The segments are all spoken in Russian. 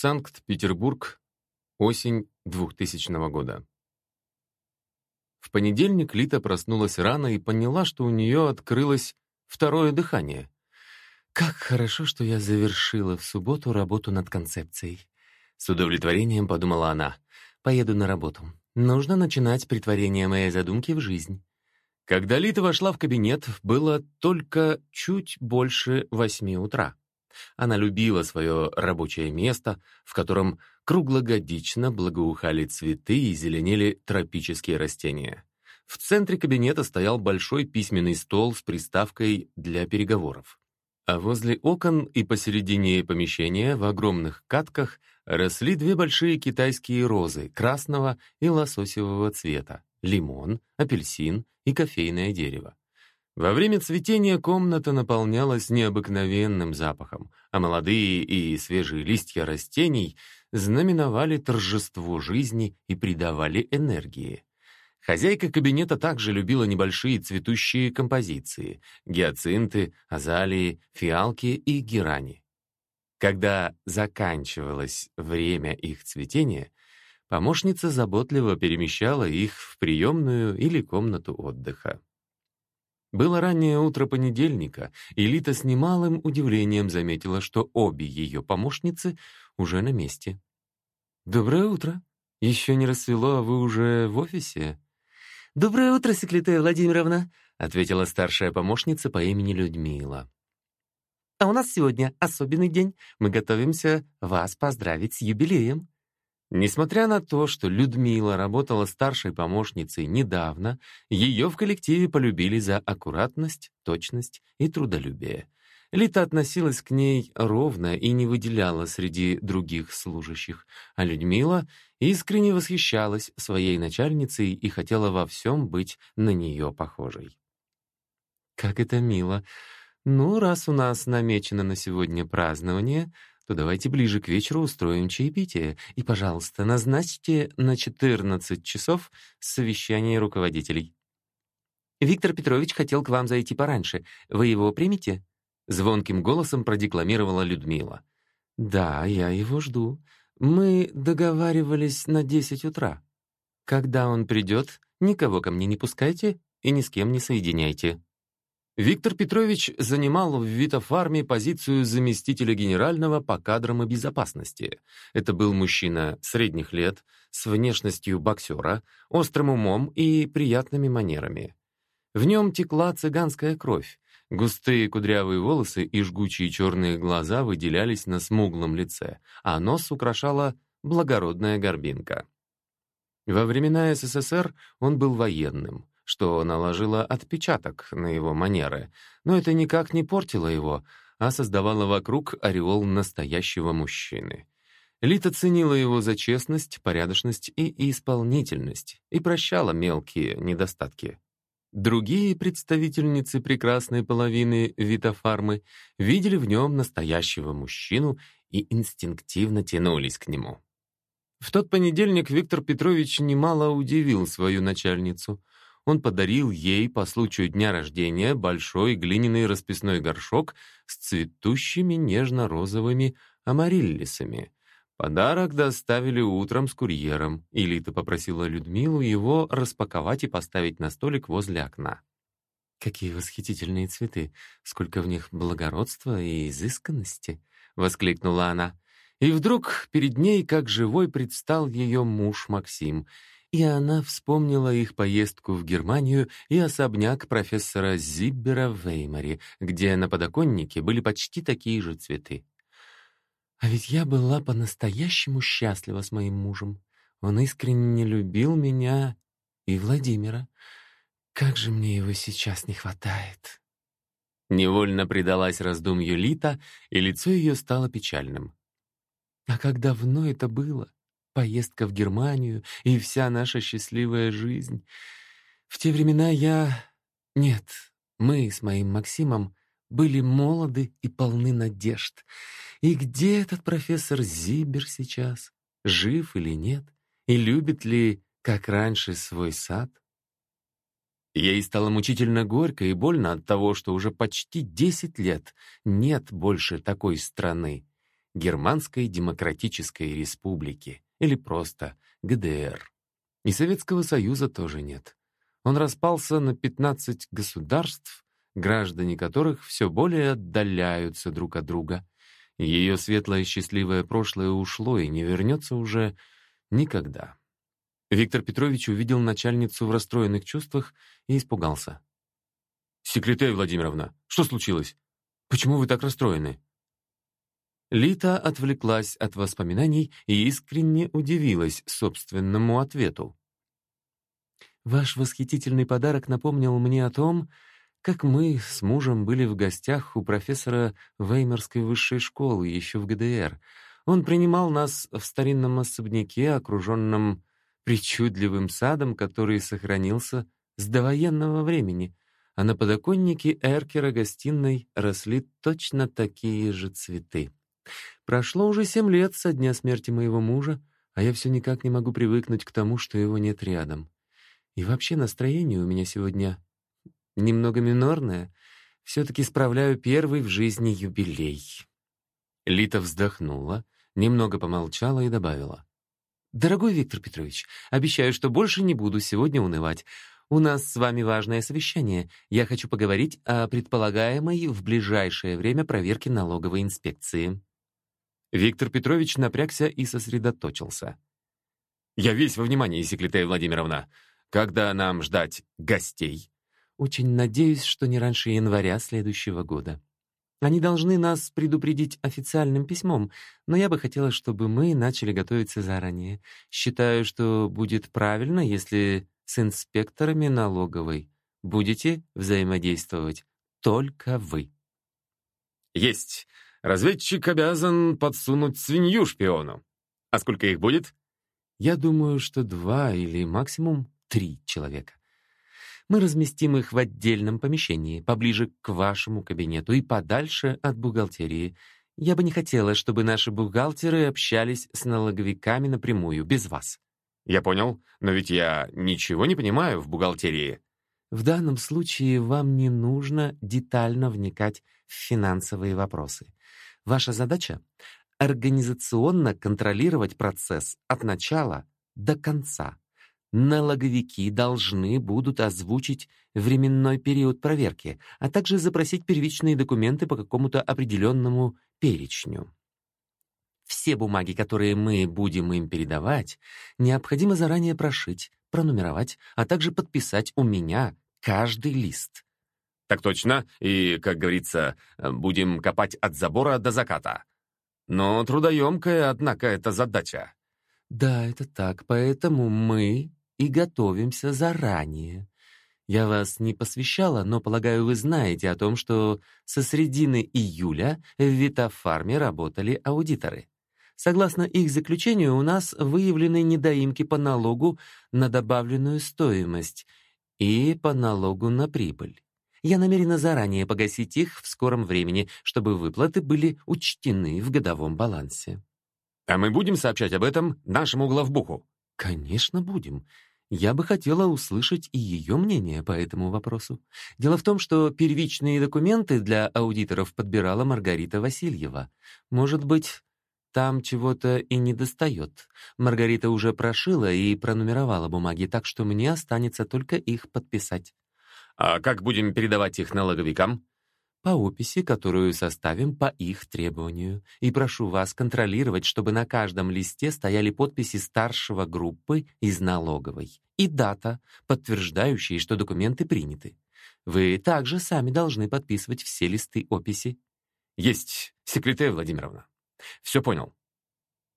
Санкт-Петербург, осень 2000 года. В понедельник Лита проснулась рано и поняла, что у нее открылось второе дыхание. «Как хорошо, что я завершила в субботу работу над концепцией». С удовлетворением подумала она. «Поеду на работу. Нужно начинать притворение моей задумки в жизнь». Когда Лита вошла в кабинет, было только чуть больше восьми утра. Она любила свое рабочее место, в котором круглогодично благоухали цветы и зеленели тропические растения. В центре кабинета стоял большой письменный стол с приставкой для переговоров. А возле окон и посередине помещения в огромных катках росли две большие китайские розы красного и лососевого цвета, лимон, апельсин и кофейное дерево. Во время цветения комната наполнялась необыкновенным запахом, а молодые и свежие листья растений знаменовали торжество жизни и придавали энергии. Хозяйка кабинета также любила небольшие цветущие композиции — гиацинты, азалии, фиалки и герани. Когда заканчивалось время их цветения, помощница заботливо перемещала их в приемную или комнату отдыха. Было раннее утро понедельника, и Лита с немалым удивлением заметила, что обе ее помощницы уже на месте. «Доброе утро. Еще не рассвело, а вы уже в офисе?» «Доброе утро, Секлитая Владимировна», — ответила старшая помощница по имени Людмила. «А у нас сегодня особенный день. Мы готовимся вас поздравить с юбилеем». Несмотря на то, что Людмила работала старшей помощницей недавно, ее в коллективе полюбили за аккуратность, точность и трудолюбие. Лита относилась к ней ровно и не выделяла среди других служащих, а Людмила искренне восхищалась своей начальницей и хотела во всем быть на нее похожей. «Как это мило! Ну, раз у нас намечено на сегодня празднование, то давайте ближе к вечеру устроим чаепитие. И, пожалуйста, назначьте на 14 часов совещание руководителей. Виктор Петрович хотел к вам зайти пораньше. Вы его примете? Звонким голосом продекламировала Людмила. Да, я его жду. Мы договаривались на 10 утра. Когда он придет, никого ко мне не пускайте и ни с кем не соединяйте. Виктор Петрович занимал в Витофарме позицию заместителя генерального по кадрам и безопасности. Это был мужчина средних лет, с внешностью боксера, острым умом и приятными манерами. В нем текла цыганская кровь. Густые кудрявые волосы и жгучие черные глаза выделялись на смуглом лице, а нос украшала благородная горбинка. Во времена СССР он был военным — что наложило отпечаток на его манеры, но это никак не портило его, а создавало вокруг ореол настоящего мужчины. Лита ценила его за честность, порядочность и исполнительность и прощала мелкие недостатки. Другие представительницы прекрасной половины Витофармы видели в нем настоящего мужчину и инстинктивно тянулись к нему. В тот понедельник Виктор Петрович немало удивил свою начальницу он подарил ей по случаю дня рождения большой глиняный расписной горшок с цветущими нежно-розовыми амариллисами. Подарок доставили утром с курьером, и Лита попросила Людмилу его распаковать и поставить на столик возле окна. «Какие восхитительные цветы! Сколько в них благородства и изысканности!» — воскликнула она. И вдруг перед ней, как живой, предстал ее муж Максим — и она вспомнила их поездку в Германию и особняк профессора Зиббера в Веймаре, где на подоконнике были почти такие же цветы. А ведь я была по-настоящему счастлива с моим мужем. Он искренне любил меня и Владимира. Как же мне его сейчас не хватает. Невольно предалась раздумью Лита, и лицо ее стало печальным. А как давно это было? Поездка в Германию и вся наша счастливая жизнь. В те времена я... Нет, мы с моим Максимом были молоды и полны надежд. И где этот профессор Зибер сейчас? Жив или нет? И любит ли, как раньше, свой сад? Ей стало мучительно горько и больно от того, что уже почти десять лет нет больше такой страны. Германской Демократической Республики или просто ГДР. И Советского Союза тоже нет. Он распался на 15 государств, граждане которых все более отдаляются друг от друга. Ее светлое счастливое прошлое ушло и не вернется уже никогда. Виктор Петрович увидел начальницу в расстроенных чувствах и испугался. «Секретарь Владимировна, что случилось? Почему вы так расстроены?» Лита отвлеклась от воспоминаний и искренне удивилась собственному ответу. «Ваш восхитительный подарок напомнил мне о том, как мы с мужем были в гостях у профессора Веймарской высшей школы еще в ГДР. Он принимал нас в старинном особняке, окруженном причудливым садом, который сохранился с довоенного времени, а на подоконнике эркера гостиной росли точно такие же цветы. Прошло уже семь лет со дня смерти моего мужа, а я все никак не могу привыкнуть к тому, что его нет рядом. И вообще настроение у меня сегодня немного минорное. Все-таки справляю первый в жизни юбилей. Лита вздохнула, немного помолчала и добавила. «Дорогой Виктор Петрович, обещаю, что больше не буду сегодня унывать. У нас с вами важное совещание. Я хочу поговорить о предполагаемой в ближайшее время проверке налоговой инспекции». Виктор Петрович напрягся и сосредоточился. «Я весь во внимании, Секлитая Владимировна. Когда нам ждать гостей?» «Очень надеюсь, что не раньше января следующего года. Они должны нас предупредить официальным письмом, но я бы хотела, чтобы мы начали готовиться заранее. Считаю, что будет правильно, если с инспекторами налоговой будете взаимодействовать только вы». «Есть!» Разведчик обязан подсунуть свинью шпиону. А сколько их будет? Я думаю, что два или максимум три человека. Мы разместим их в отдельном помещении, поближе к вашему кабинету и подальше от бухгалтерии. Я бы не хотела, чтобы наши бухгалтеры общались с налоговиками напрямую, без вас. Я понял, но ведь я ничего не понимаю в бухгалтерии. В данном случае вам не нужно детально вникать в финансовые вопросы. Ваша задача — организационно контролировать процесс от начала до конца. Налоговики должны будут озвучить временной период проверки, а также запросить первичные документы по какому-то определенному перечню. Все бумаги, которые мы будем им передавать, необходимо заранее прошить, пронумеровать, а также подписать у меня каждый лист. Так точно, и, как говорится, будем копать от забора до заката. Но трудоемкая, однако, эта задача. Да, это так, поэтому мы и готовимся заранее. Я вас не посвящала, но, полагаю, вы знаете о том, что со средины июля в Витофарме работали аудиторы. Согласно их заключению, у нас выявлены недоимки по налогу на добавленную стоимость и по налогу на прибыль. Я намерена заранее погасить их в скором времени, чтобы выплаты были учтены в годовом балансе. А мы будем сообщать об этом нашему главбуху? Конечно, будем. Я бы хотела услышать и ее мнение по этому вопросу. Дело в том, что первичные документы для аудиторов подбирала Маргарита Васильева. Может быть, там чего-то и не достает. Маргарита уже прошила и пронумеровала бумаги, так что мне останется только их подписать. А как будем передавать их налоговикам? По описи, которую составим по их требованию. И прошу вас контролировать, чтобы на каждом листе стояли подписи старшего группы из налоговой и дата, подтверждающие, что документы приняты. Вы также сами должны подписывать все листы описи. Есть, секретарь Владимировна. Все понял.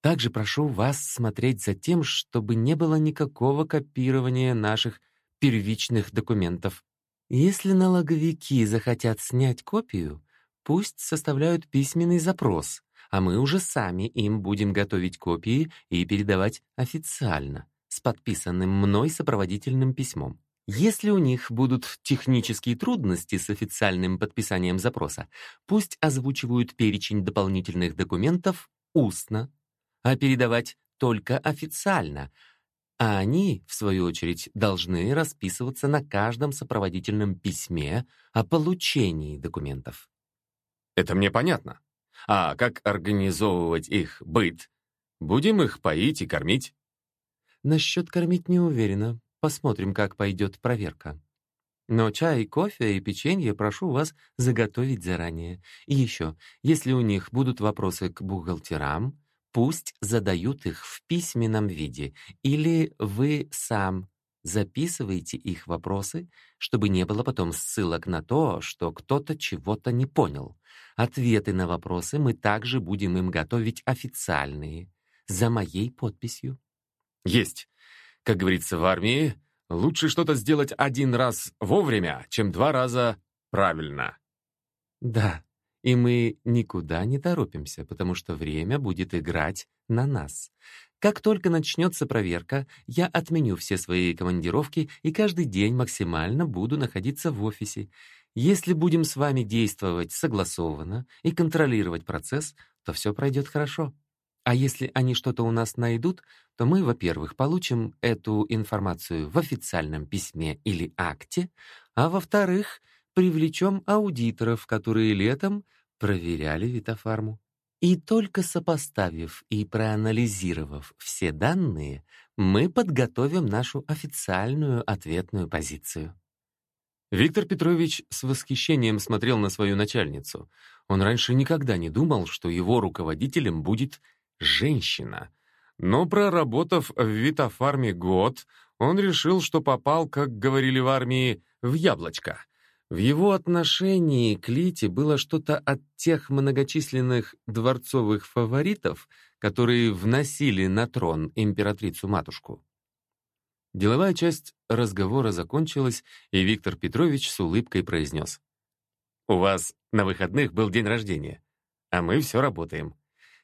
Также прошу вас смотреть за тем, чтобы не было никакого копирования наших первичных документов. Если налоговики захотят снять копию, пусть составляют письменный запрос, а мы уже сами им будем готовить копии и передавать официально, с подписанным мной сопроводительным письмом. Если у них будут технические трудности с официальным подписанием запроса, пусть озвучивают перечень дополнительных документов устно, а передавать только официально, а они, в свою очередь, должны расписываться на каждом сопроводительном письме о получении документов. Это мне понятно. А как организовывать их быт? Будем их поить и кормить? Насчет кормить не уверена. Посмотрим, как пойдет проверка. Но чай, кофе и печенье прошу вас заготовить заранее. И еще, если у них будут вопросы к бухгалтерам, пусть задают их в письменном виде, или вы сам записываете их вопросы, чтобы не было потом ссылок на то, что кто-то чего-то не понял. Ответы на вопросы мы также будем им готовить официальные, за моей подписью. Есть. Как говорится в армии, лучше что-то сделать один раз вовремя, чем два раза правильно. Да, и мы никуда не торопимся, потому что время будет играть на нас. Как только начнется проверка, я отменю все свои командировки и каждый день максимально буду находиться в офисе. Если будем с вами действовать согласованно и контролировать процесс, то все пройдет хорошо. А если они что-то у нас найдут, то мы, во-первых, получим эту информацию в официальном письме или акте, а во-вторых, привлечем аудиторов, которые летом проверяли Витофарму. И только сопоставив и проанализировав все данные, мы подготовим нашу официальную ответную позицию. Виктор Петрович с восхищением смотрел на свою начальницу. Он раньше никогда не думал, что его руководителем будет женщина. Но проработав в Витофарме год, он решил, что попал, как говорили в армии, в яблочко. В его отношении к Лите было что-то от тех многочисленных дворцовых фаворитов, которые вносили на трон императрицу-матушку. Деловая часть разговора закончилась, и Виктор Петрович с улыбкой произнес. «У вас на выходных был день рождения, а мы все работаем.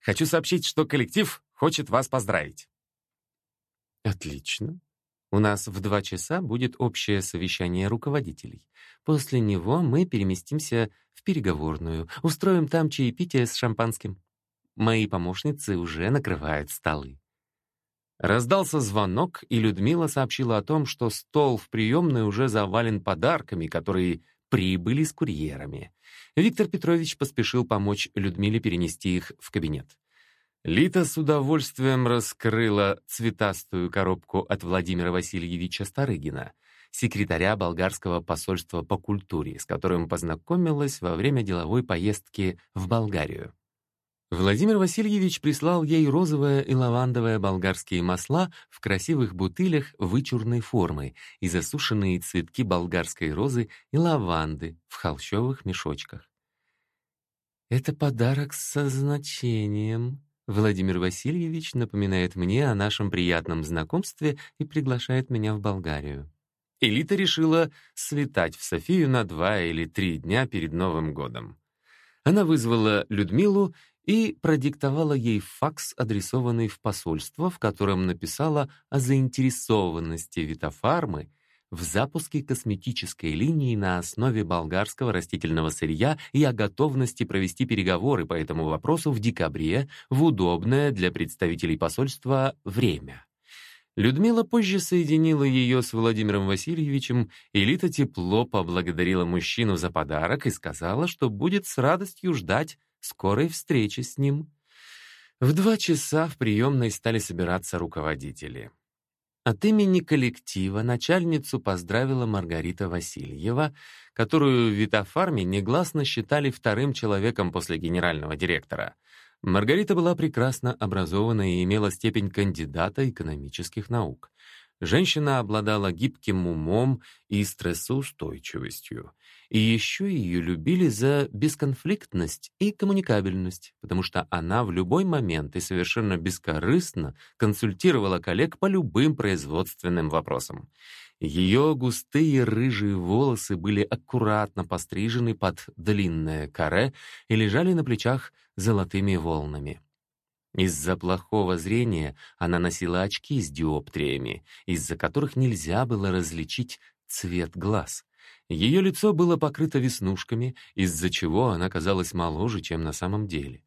Хочу сообщить, что коллектив хочет вас поздравить». «Отлично. У нас в два часа будет общее совещание руководителей. После него мы переместимся в переговорную, устроим там чаепитие с шампанским. Мои помощницы уже накрывают столы. Раздался звонок, и Людмила сообщила о том, что стол в приемной уже завален подарками, которые прибыли с курьерами. Виктор Петрович поспешил помочь Людмиле перенести их в кабинет. Лита с удовольствием раскрыла цветастую коробку от Владимира Васильевича Старыгина, секретаря болгарского посольства по культуре, с которым познакомилась во время деловой поездки в Болгарию. Владимир Васильевич прислал ей розовое и лавандовое болгарские масла в красивых бутылях вычурной формы и засушенные цветки болгарской розы и лаванды в холщовых мешочках. «Это подарок со значением», Владимир Васильевич напоминает мне о нашем приятном знакомстве и приглашает меня в Болгарию. Элита решила слетать в Софию на два или три дня перед Новым годом. Она вызвала Людмилу и продиктовала ей факс, адресованный в посольство, в котором написала о заинтересованности Витофармы в запуске косметической линии на основе болгарского растительного сырья и о готовности провести переговоры по этому вопросу в декабре в удобное для представителей посольства время. Людмила позже соединила ее с Владимиром Васильевичем, и Лита тепло поблагодарила мужчину за подарок и сказала, что будет с радостью ждать скорой встречи с ним. В два часа в приемной стали собираться руководители. От имени коллектива начальницу поздравила Маргарита Васильева, которую в Витофарме негласно считали вторым человеком после генерального директора. Маргарита была прекрасно образована и имела степень кандидата экономических наук. Женщина обладала гибким умом и стрессоустойчивостью. И еще ее любили за бесконфликтность и коммуникабельность, потому что она в любой момент и совершенно бескорыстно консультировала коллег по любым производственным вопросам. Ее густые рыжие волосы были аккуратно пострижены под длинное каре и лежали на плечах золотыми волнами. Из-за плохого зрения она носила очки с диоптриями, из-за которых нельзя было различить цвет глаз. Ее лицо было покрыто веснушками, из-за чего она казалась моложе, чем на самом деле.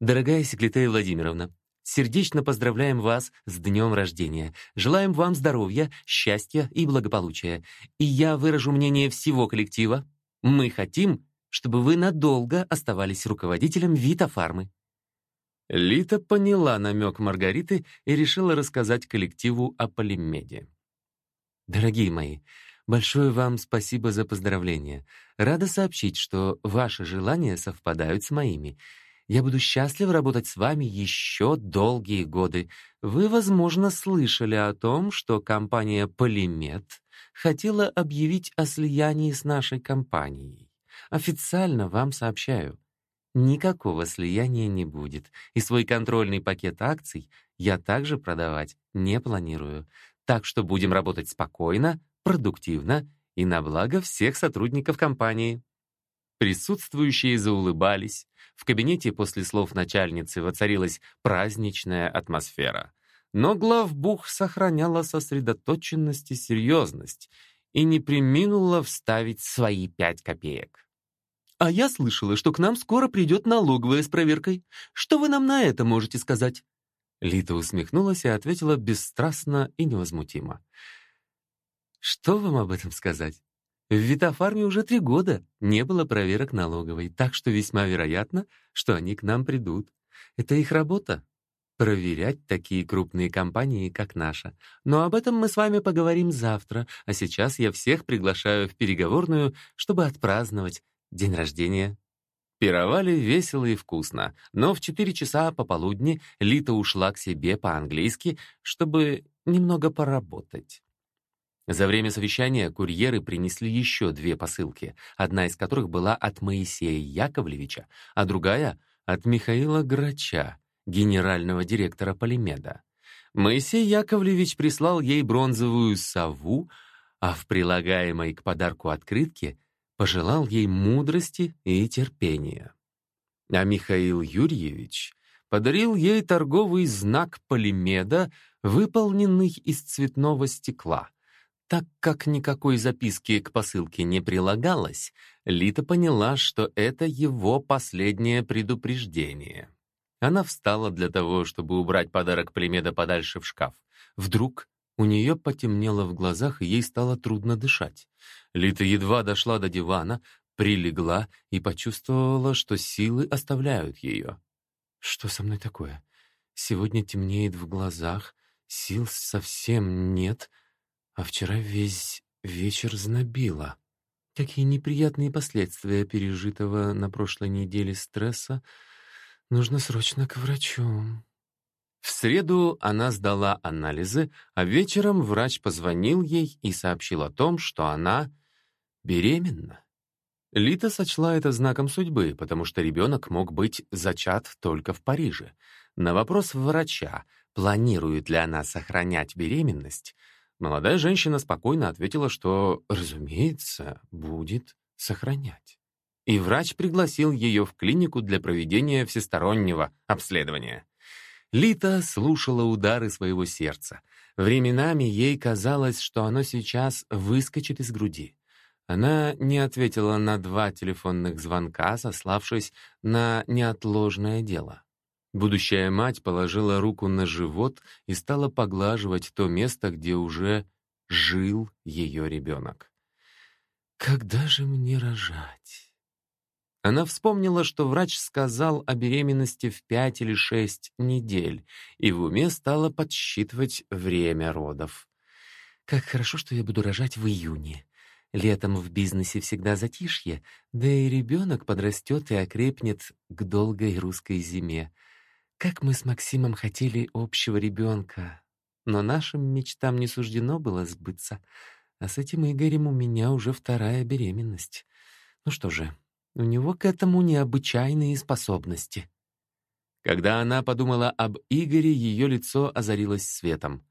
«Дорогая Секлитая Владимировна, сердечно поздравляем вас с днем рождения. Желаем вам здоровья, счастья и благополучия. И я выражу мнение всего коллектива. Мы хотим, чтобы вы надолго оставались руководителем Вита Фармы». Лита поняла намек Маргариты и решила рассказать коллективу о Полимеде. «Дорогие мои, большое вам спасибо за поздравления. Рада сообщить, что ваши желания совпадают с моими. Я буду счастлив работать с вами еще долгие годы. Вы, возможно, слышали о том, что компания Полимед хотела объявить о слиянии с нашей компанией. Официально вам сообщаю, никакого слияния не будет, и свой контрольный пакет акций я также продавать не планирую. Так что будем работать спокойно, продуктивно и на благо всех сотрудников компании. Присутствующие заулыбались. В кабинете после слов начальницы воцарилась праздничная атмосфера. Но главбух сохраняла сосредоточенность и серьезность и не приминула вставить свои пять копеек. «А я слышала, что к нам скоро придет налоговая с проверкой. Что вы нам на это можете сказать?» Лита усмехнулась и ответила бесстрастно и невозмутимо. «Что вам об этом сказать? В Витофарме уже три года не было проверок налоговой, так что весьма вероятно, что они к нам придут. Это их работа — проверять такие крупные компании, как наша. Но об этом мы с вами поговорим завтра, а сейчас я всех приглашаю в переговорную, чтобы отпраздновать день рождения. Пировали весело и вкусно, но в четыре часа пополудни Лита ушла к себе по-английски, чтобы немного поработать. За время совещания курьеры принесли еще две посылки, одна из которых была от Моисея Яковлевича, а другая — от Михаила Грача, генерального директора Полимеда. Моисей Яковлевич прислал ей бронзовую сову, а в прилагаемой к подарку открытке пожелал ей мудрости и терпения. А Михаил Юрьевич подарил ей торговый знак Полимеда, выполненный из цветного стекла — так как никакой записки к посылке не прилагалось, Лита поняла, что это его последнее предупреждение. Она встала для того, чтобы убрать подарок Племеда подальше в шкаф. Вдруг у нее потемнело в глазах, и ей стало трудно дышать. Лита едва дошла до дивана, прилегла и почувствовала, что силы оставляют ее. «Что со мной такое? Сегодня темнеет в глазах, сил совсем нет», а вчера весь вечер знобило. Какие неприятные последствия пережитого на прошлой неделе стресса. Нужно срочно к врачу. В среду она сдала анализы, а вечером врач позвонил ей и сообщил о том, что она беременна. Лита сочла это знаком судьбы, потому что ребенок мог быть зачат только в Париже. На вопрос врача, планирует ли она сохранять беременность, Молодая женщина спокойно ответила, что, разумеется, будет сохранять. И врач пригласил ее в клинику для проведения всестороннего обследования. Лита слушала удары своего сердца. Временами ей казалось, что оно сейчас выскочит из груди. Она не ответила на два телефонных звонка, сославшись на неотложное дело. Будущая мать положила руку на живот и стала поглаживать то место, где уже жил ее ребенок. «Когда же мне рожать?» Она вспомнила, что врач сказал о беременности в пять или шесть недель, и в уме стала подсчитывать время родов. «Как хорошо, что я буду рожать в июне. Летом в бизнесе всегда затишье, да и ребенок подрастет и окрепнет к долгой русской зиме. Как мы с Максимом хотели общего ребенка, но нашим мечтам не суждено было сбыться. А с этим Игорем у меня уже вторая беременность. Ну что же, у него к этому необычайные способности. Когда она подумала об Игоре, ее лицо озарилось светом.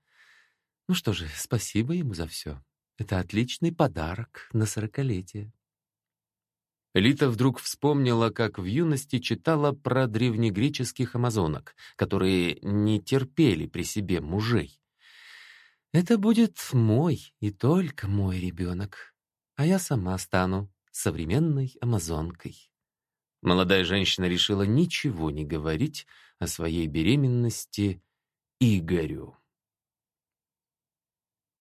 Ну что же, спасибо ему за все. Это отличный подарок на сорокалетие. Лита вдруг вспомнила, как в юности читала про древнегреческих амазонок, которые не терпели при себе мужей. «Это будет мой и только мой ребенок, а я сама стану современной амазонкой». Молодая женщина решила ничего не говорить о своей беременности Игорю.